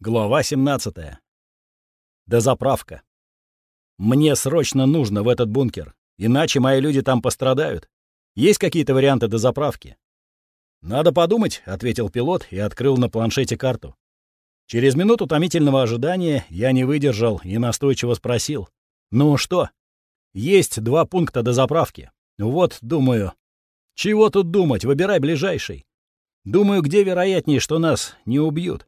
Глава 17. Дозаправка. Мне срочно нужно в этот бункер, иначе мои люди там пострадают. Есть какие-то варианты дозаправки? Надо подумать, ответил пилот и открыл на планшете карту. Через минуту томительного ожидания я не выдержал и настойчиво спросил: "Ну что? Есть два пункта дозаправки. Вот, думаю, чего тут думать, выбирай ближайший. Думаю, где вероятнее, что нас не убьют.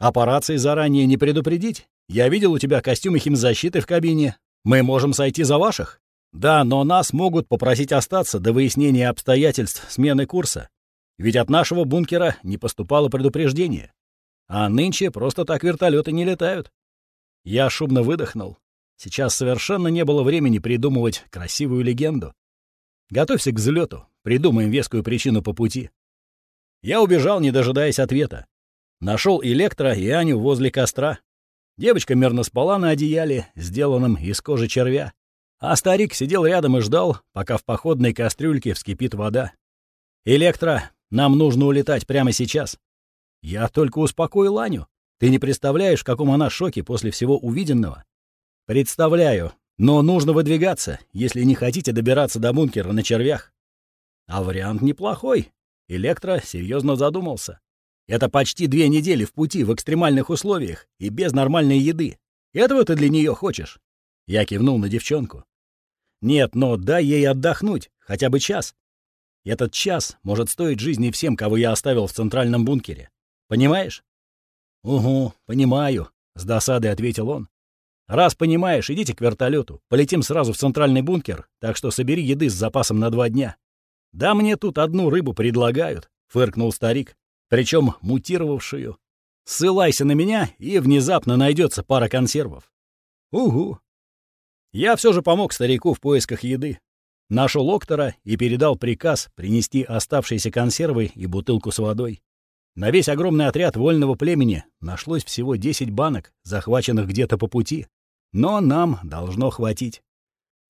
Операции заранее не предупредить? Я видел у тебя костюмы химзащиты в кабине. Мы можем сойти за ваших? Да, но нас могут попросить остаться до выяснения обстоятельств смены курса. Ведь от нашего бункера не поступало предупреждение. А нынче просто так вертолеты не летают. Я шумно выдохнул. Сейчас совершенно не было времени придумывать красивую легенду. Готовься к взлету, придумаем вескую причину по пути. Я убежал, не дожидаясь ответа. Нашел Электро и Аню возле костра. Девочка мирно спала на одеяле, сделанном из кожи червя. А старик сидел рядом и ждал, пока в походной кастрюльке вскипит вода. «Электро, нам нужно улетать прямо сейчас». Я только успокоил Аню. Ты не представляешь, в каком она шоке после всего увиденного. Представляю, но нужно выдвигаться, если не хотите добираться до бункера на червях. А вариант неплохой. Электро серьезно задумался. Это почти две недели в пути в экстремальных условиях и без нормальной еды. Этого ты для нее хочешь?» Я кивнул на девчонку. «Нет, но дай ей отдохнуть, хотя бы час. Этот час может стоить жизни всем, кого я оставил в центральном бункере. Понимаешь?» «Угу, понимаю», — с досадой ответил он. «Раз понимаешь, идите к вертолету. Полетим сразу в центральный бункер, так что собери еды с запасом на два дня». «Да мне тут одну рыбу предлагают», — фыркнул старик причем мутировавшую. Ссылайся на меня, и внезапно найдется пара консервов. Угу. Я все же помог старику в поисках еды. Нашел Октора и передал приказ принести оставшиеся консервы и бутылку с водой. На весь огромный отряд вольного племени нашлось всего 10 банок, захваченных где-то по пути. Но нам должно хватить.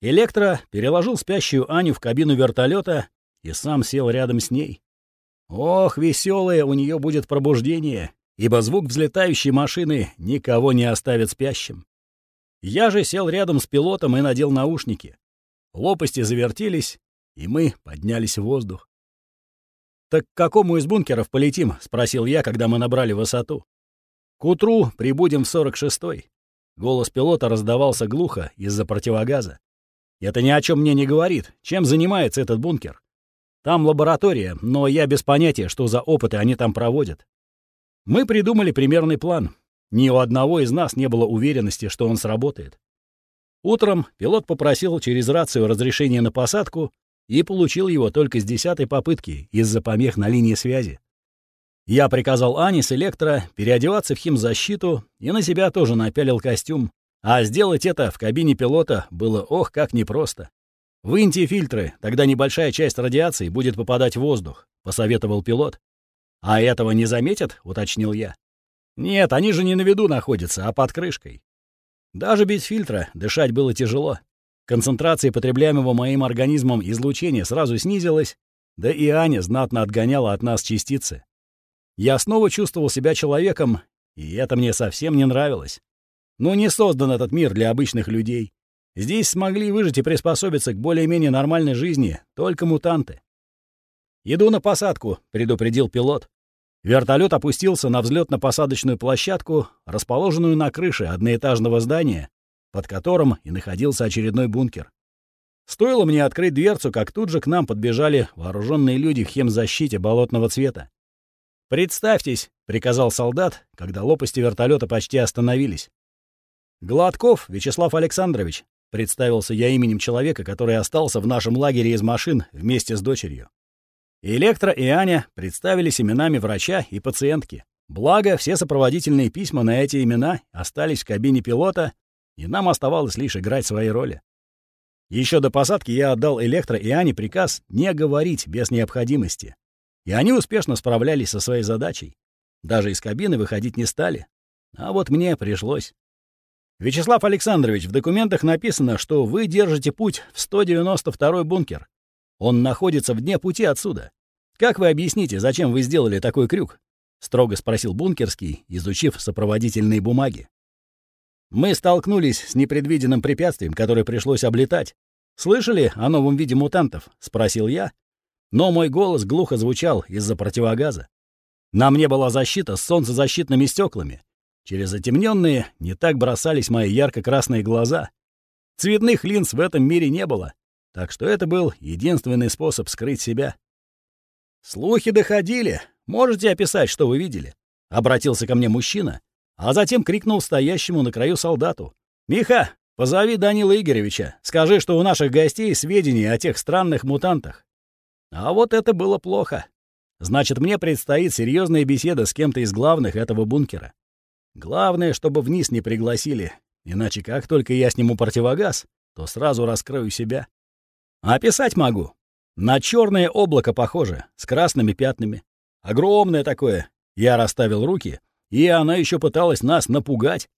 Электро переложил спящую Аню в кабину вертолета и сам сел рядом с ней. Ох, веселое у нее будет пробуждение, ибо звук взлетающей машины никого не оставит спящим. Я же сел рядом с пилотом и надел наушники. Лопасти завертелись, и мы поднялись в воздух. «Так к какому из бункеров полетим?» — спросил я, когда мы набрали высоту. «К утру прибудем в 46-й». Голос пилота раздавался глухо из-за противогаза. «Это ни о чем мне не говорит. Чем занимается этот бункер?» Там лаборатория, но я без понятия, что за опыты они там проводят. Мы придумали примерный план. Ни у одного из нас не было уверенности, что он сработает. Утром пилот попросил через рацию разрешения на посадку и получил его только с десятой попытки из-за помех на линии связи. Я приказал Ане с Электро переодеваться в химзащиту и на себя тоже напялил костюм, а сделать это в кабине пилота было ох как непросто. «Выньте фильтры, тогда небольшая часть радиации будет попадать в воздух», — посоветовал пилот. «А этого не заметят?» — уточнил я. «Нет, они же не на виду находятся, а под крышкой». Даже без фильтра дышать было тяжело. Концентрация потребляемого моим организмом излучения сразу снизилась, да и Аня знатно отгоняла от нас частицы. Я снова чувствовал себя человеком, и это мне совсем не нравилось. Но не создан этот мир для обычных людей. Здесь смогли выжить и приспособиться к более-менее нормальной жизни только мутанты. «Иду на посадку», — предупредил пилот. Вертолет опустился на взлетно-посадочную площадку, расположенную на крыше одноэтажного здания, под которым и находился очередной бункер. Стоило мне открыть дверцу, как тут же к нам подбежали вооруженные люди в хемзащите болотного цвета. «Представьтесь», — приказал солдат, когда лопасти вертолета почти остановились. «Гладков Вячеслав Александрович», Представился я именем человека, который остался в нашем лагере из машин вместе с дочерью. Электро и Аня представились именами врача и пациентки. Благо, все сопроводительные письма на эти имена остались в кабине пилота, и нам оставалось лишь играть свои роли. Еще до посадки я отдал Электро и Ане приказ не говорить без необходимости. И они успешно справлялись со своей задачей. Даже из кабины выходить не стали. А вот мне пришлось. Вячеслав Александрович, в документах написано, что вы держите путь в 192-й бункер. Он находится в дне пути отсюда. Как вы объясните, зачем вы сделали такой крюк? строго спросил бункерский, изучив сопроводительные бумаги. Мы столкнулись с непредвиденным препятствием, которое пришлось облетать. «Слышали о новом виде мутантов?» — спросил я. Но мой голос глухо звучал из-за противогаза. На мне была защита с солнцезащитными стеклами. Через затемненные не так бросались мои ярко-красные глаза. Цветных линз в этом мире не было, так что это был единственный способ скрыть себя. «Слухи доходили. Можете описать, что вы видели?» — обратился ко мне мужчина, а затем крикнул стоящему на краю солдату. «Миха, позови Данила Игоревича. Скажи, что у наших гостей сведения о тех странных мутантах». А вот это было плохо. Значит, мне предстоит серьезная беседа с кем-то из главных этого бункера. Главное, чтобы вниз не пригласили, иначе как только я сниму противогаз, то сразу раскрою себя. Описать могу. На черное облако похоже, с красными пятнами. Огромное такое. Я расставил руки, и она еще пыталась нас напугать.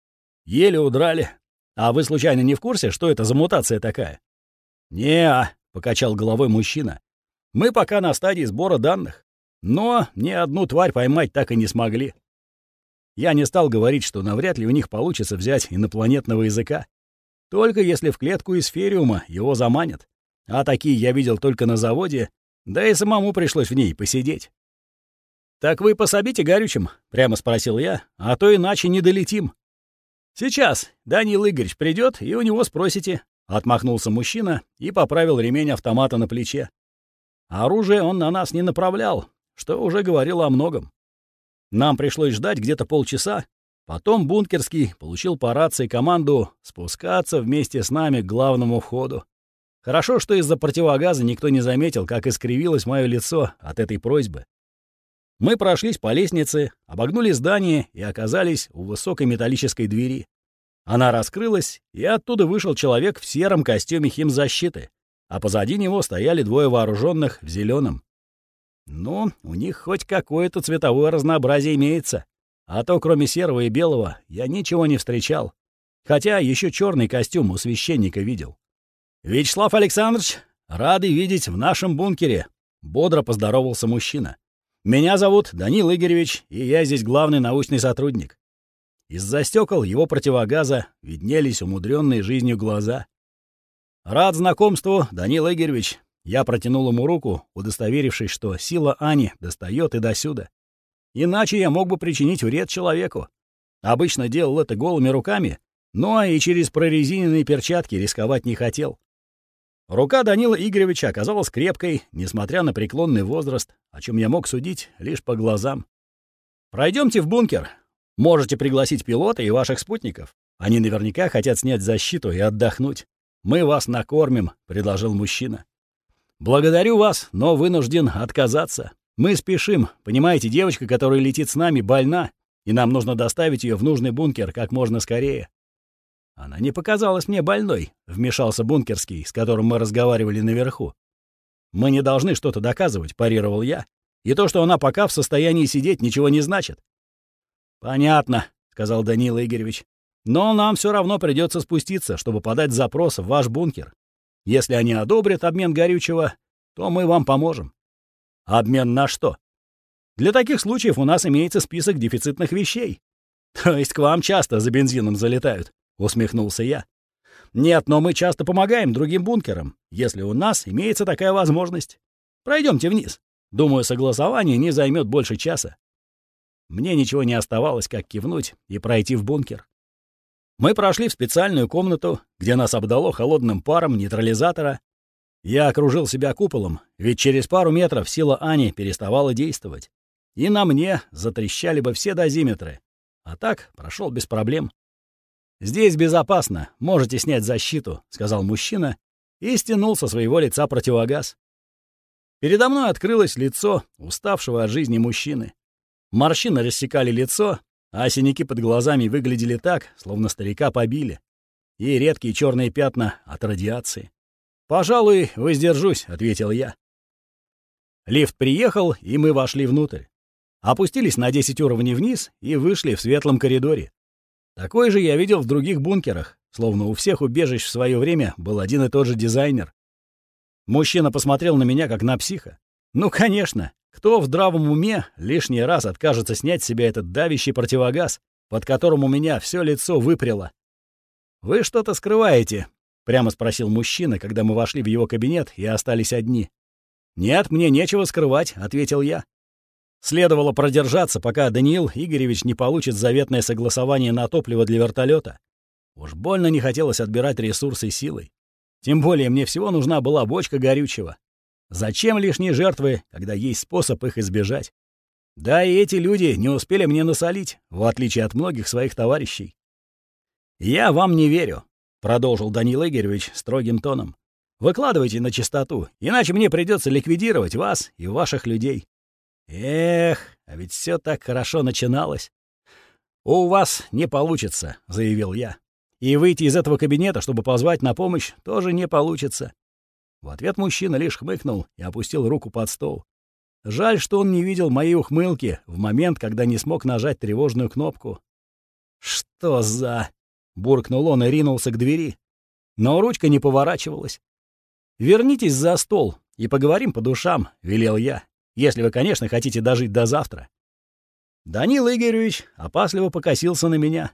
Еле удрали. А вы случайно не в курсе, что это за мутация такая? «Не-а», покачал головой мужчина. «Мы пока на стадии сбора данных. Но ни одну тварь поймать так и не смогли. Я не стал говорить, что навряд ли у них получится взять инопланетного языка. Только если в клетку из фериума его заманят. А такие я видел только на заводе, да и самому пришлось в ней посидеть. «Так вы пособите горючим?» — прямо спросил я, «а то иначе не долетим». «Сейчас Данил Игоревич придет, и у него спросите», — отмахнулся мужчина и поправил ремень автомата на плече. Оружие он на нас не направлял, что уже говорило о многом. Нам пришлось ждать где-то полчаса, потом Бункерский получил по рации команду спускаться вместе с нами к главному входу. Хорошо, что из-за противогаза никто не заметил, как искривилось мое лицо от этой просьбы. Мы прошлись по лестнице, обогнули здание и оказались у высокой металлической двери. Она раскрылась, и оттуда вышел человек в сером костюме химзащиты, а позади него стояли двое вооруженных в зеленом. Ну, у них хоть какое-то цветовое разнообразие имеется. А то, кроме серого и белого, я ничего не встречал. Хотя еще черный костюм у священника видел. «Вячеслав Александрович, рады видеть в нашем бункере», — бодро поздоровался мужчина. «Меня зовут Данил Игоревич, и я здесь главный научный сотрудник». Из-за стекол его противогаза виднелись умудренные жизнью глаза. «Рад знакомству, Данил Игоревич. Я протянул ему руку, удостоверившись, что сила Ани достает и досюда. Иначе я мог бы причинить вред человеку. Обычно делал это голыми руками, но и через прорезиненные перчатки рисковать не хотел. Рука Данила Игоревича оказалась крепкой, несмотря на преклонный возраст, о чем я мог судить лишь по глазам. Пройдемте в бункер. Можете пригласить пилота и ваших спутников. Они наверняка хотят снять защиту и отдохнуть. Мы вас накормим», — предложил мужчина. «Благодарю вас, но вынужден отказаться. Мы спешим. Понимаете, девочка, которая летит с нами, больна, и нам нужно доставить ее в нужный бункер как можно скорее». «Она не показалась мне больной», — вмешался бункерский, с которым мы разговаривали наверху. «Мы не должны что-то доказывать», — парировал я. «И то, что она пока в состоянии сидеть, ничего не значит». «Понятно», — сказал Данила Игоревич. «Но нам все равно придется спуститься, чтобы подать запрос в ваш бункер. Если они одобрят обмен горючего, то мы вам поможем. Обмен на что? Для таких случаев у нас имеется список дефицитных вещей. То есть к вам часто за бензином залетают, усмехнулся я. Нет, но мы часто помогаем другим бункерам, если у нас имеется такая возможность. Пройдемте вниз. Думаю, согласование не займет больше часа. Мне ничего не оставалось, как кивнуть и пройти в бункер. Мы прошли в специальную комнату, где нас обдало холодным паром нейтрализатора. Я окружил себя куполом, ведь через пару метров сила Ани переставала действовать. И на мне затрещали бы все дозиметры. А так прошел без проблем. «Здесь безопасно, можете снять защиту», — сказал мужчина и стянул со своего лица противогаз. Передо мной открылось лицо уставшего от жизни мужчины. Морщины рассекали лицо, а синяки под глазами выглядели так, словно старика побили. И редкие черные пятна от радиации. «Пожалуй, воздержусь», — ответил я. Лифт приехал, и мы вошли внутрь. Опустились на 10 уровней вниз и вышли в светлом коридоре. Такой же я видел в других бункерах, словно у всех убежищ в свое время был один и тот же дизайнер. Мужчина посмотрел на меня, как на психа. Ну, конечно, Кто в здравом уме лишний раз откажется снять с себя этот давящий противогаз, под которым у меня все лицо выпряло? «Вы что-то скрываете?» — прямо спросил мужчина, когда мы вошли в его кабинет и остались одни. «Нет, мне нечего скрывать», — ответил я. Следовало продержаться, пока Даниил Игоревич не получит заветное согласование на топливо для вертолета. Уж больно не хотелось отбирать ресурсы силой. Тем более мне всего нужна была бочка горючего. Зачем лишние жертвы, когда есть способ их избежать? Да и эти люди не успели мне насолить, в отличие от многих своих товарищей. «Я вам не верю», — продолжил Данил Игоревич строгим тоном. «Выкладывайте на чистоту, иначе мне придется ликвидировать вас и ваших людей». «Эх, а ведь все так хорошо начиналось». «У вас не получится», — заявил я. «И выйти из этого кабинета, чтобы позвать на помощь, тоже не получится. В ответ мужчина лишь хмыкнул и опустил руку под стол. Жаль, что он не видел моей ухмылки в момент, когда не смог нажать тревожную кнопку. «Что за...» — буркнул он и ринулся к двери. Но ручка не поворачивалась. «Вернитесь за стол и поговорим по душам», — велел я, «если вы, конечно, хотите дожить до завтра». Данил Игоревич опасливо покосился на меня.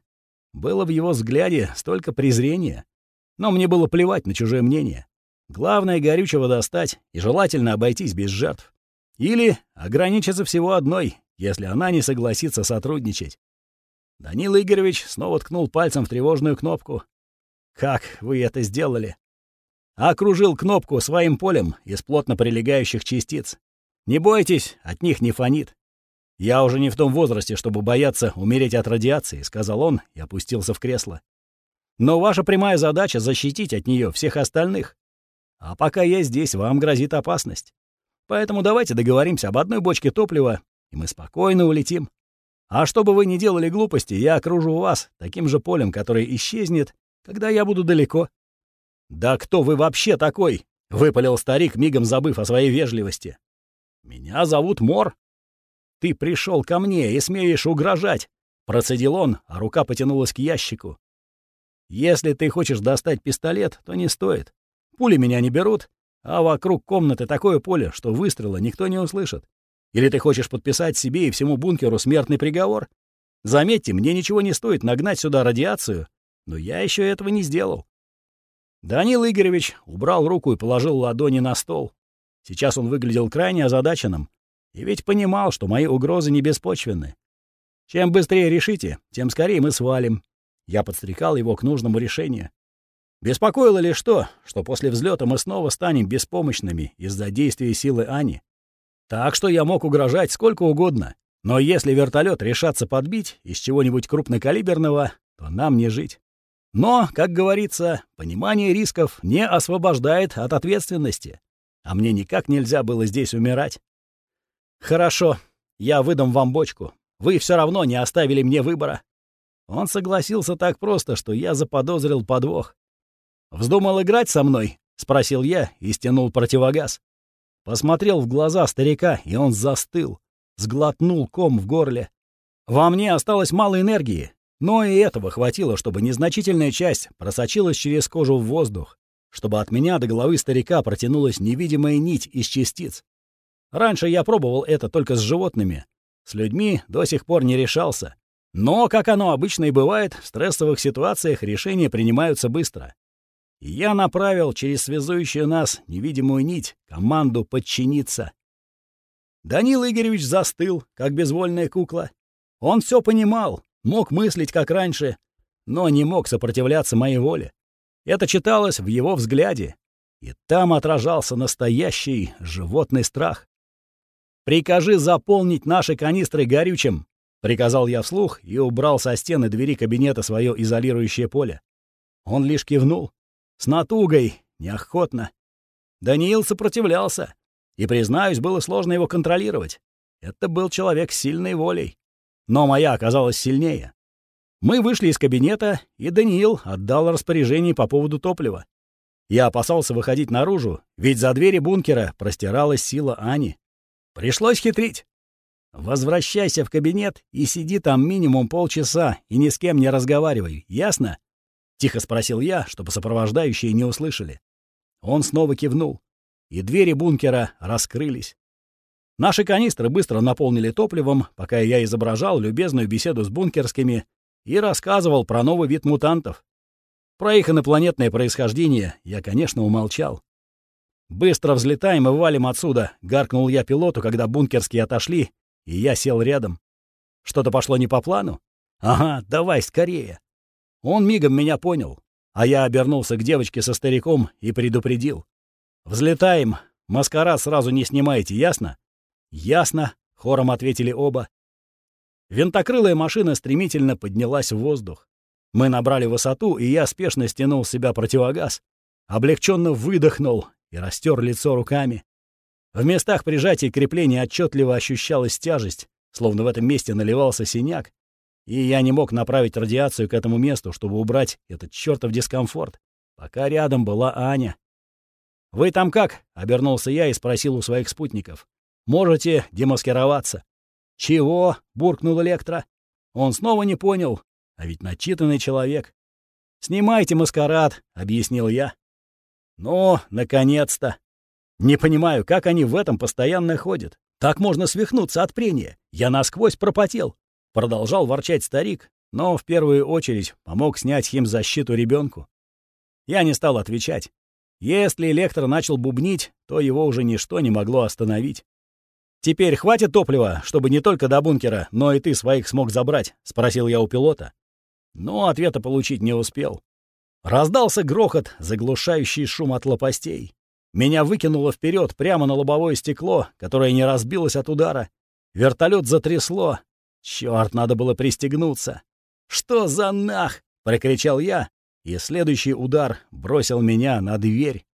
Было в его взгляде столько презрения. Но мне было плевать на чужое мнение. Главное — горючего достать, и желательно обойтись без жертв. Или ограничиться всего одной, если она не согласится сотрудничать. Данил Игоревич снова ткнул пальцем в тревожную кнопку. «Как вы это сделали?» Окружил кнопку своим полем из плотно прилегающих частиц. «Не бойтесь, от них не фонит. Я уже не в том возрасте, чтобы бояться умереть от радиации», — сказал он и опустился в кресло. «Но ваша прямая задача — защитить от нее всех остальных. А пока я здесь, вам грозит опасность. Поэтому давайте договоримся об одной бочке топлива, и мы спокойно улетим. А чтобы вы не делали глупости, я окружу вас таким же полем, которое исчезнет, когда я буду далеко». «Да кто вы вообще такой?» — выпалил старик, мигом забыв о своей вежливости. «Меня зовут Мор. Ты пришел ко мне и смеешь угрожать», — процедил он, а рука потянулась к ящику. «Если ты хочешь достать пистолет, то не стоит. Пули меня не берут, а вокруг комнаты такое поле, что выстрела никто не услышит. Или ты хочешь подписать себе и всему бункеру смертный приговор? Заметьте, мне ничего не стоит нагнать сюда радиацию, но я еще этого не сделал. Данил Игоревич убрал руку и положил ладони на стол. Сейчас он выглядел крайне озадаченным, и ведь понимал, что мои угрозы не беспочвенны. Чем быстрее решите, тем скорее мы свалим. Я подстрекал его к нужному решению. Беспокоило лишь то, что после взлета мы снова станем беспомощными из-за действия силы Ани. Так что я мог угрожать сколько угодно, но если вертолет решатся подбить из чего-нибудь крупнокалиберного, то нам не жить. Но, как говорится, понимание рисков не освобождает от ответственности. А мне никак нельзя было здесь умирать. Хорошо, я выдам вам бочку. Вы все равно не оставили мне выбора. Он согласился так просто, что я заподозрил подвох. «Вздумал играть со мной?» — спросил я и стянул противогаз. Посмотрел в глаза старика, и он застыл, сглотнул ком в горле. Во мне осталось мало энергии, но и этого хватило, чтобы незначительная часть просочилась через кожу в воздух, чтобы от меня до головы старика протянулась невидимая нить из частиц. Раньше я пробовал это только с животными. С людьми до сих пор не решался. Но, как оно обычно и бывает, в стрессовых ситуациях решения принимаются быстро и я направил через связующую нас невидимую нить команду подчиниться. Данил Игоревич застыл, как безвольная кукла. Он все понимал, мог мыслить, как раньше, но не мог сопротивляться моей воле. Это читалось в его взгляде, и там отражался настоящий животный страх. «Прикажи заполнить наши канистры горючим», — приказал я вслух и убрал со стены двери кабинета свое изолирующее поле. Он лишь кивнул. С натугой, неохотно. Даниил сопротивлялся. И, признаюсь, было сложно его контролировать. Это был человек с сильной волей. Но моя оказалась сильнее. Мы вышли из кабинета, и Даниил отдал распоряжение по поводу топлива. Я опасался выходить наружу, ведь за двери бункера простиралась сила Ани. Пришлось хитрить. Возвращайся в кабинет и сиди там минимум полчаса и ни с кем не разговаривай, ясно? — тихо спросил я, чтобы сопровождающие не услышали. Он снова кивнул, и двери бункера раскрылись. Наши канистры быстро наполнили топливом, пока я изображал любезную беседу с бункерскими и рассказывал про новый вид мутантов. Про их инопланетное происхождение я, конечно, умолчал. «Быстро взлетаем и валим отсюда», — гаркнул я пилоту, когда бункерские отошли, и я сел рядом. Что-то пошло не по плану? Ага, давай скорее. Он мигом меня понял, а я обернулся к девочке со стариком и предупредил. «Взлетаем. Маскарад сразу не снимайте, ясно?» «Ясно», — хором ответили оба. Винтокрылая машина стремительно поднялась в воздух. Мы набрали высоту, и я спешно стянул с себя противогаз. Облегченно выдохнул и растер лицо руками. В местах прижатия крепления отчетливо ощущалась тяжесть, словно в этом месте наливался синяк, и я не мог направить радиацию к этому месту, чтобы убрать этот чертов дискомфорт, пока рядом была Аня. «Вы там как?» — обернулся я и спросил у своих спутников. «Можете демаскироваться?» «Чего?» — буркнул Электро. Он снова не понял, а ведь начитанный человек. «Снимайте маскарад», — объяснил я. «Ну, наконец-то!» Не понимаю, как они в этом постоянно ходят. Так можно свихнуться от прения. Я насквозь пропотел. Продолжал ворчать старик, но в первую очередь помог снять химзащиту ребенку. Я не стал отвечать. Если электро начал бубнить, то его уже ничто не могло остановить. «Теперь хватит топлива, чтобы не только до бункера, но и ты своих смог забрать?» — спросил я у пилота. Но ответа получить не успел. Раздался грохот, заглушающий шум от лопастей. Меня выкинуло вперед прямо на лобовое стекло, которое не разбилось от удара. Вертолет затрясло. Черт, надо было пристегнуться. «Что за нах?» — прокричал я, и следующий удар бросил меня на дверь.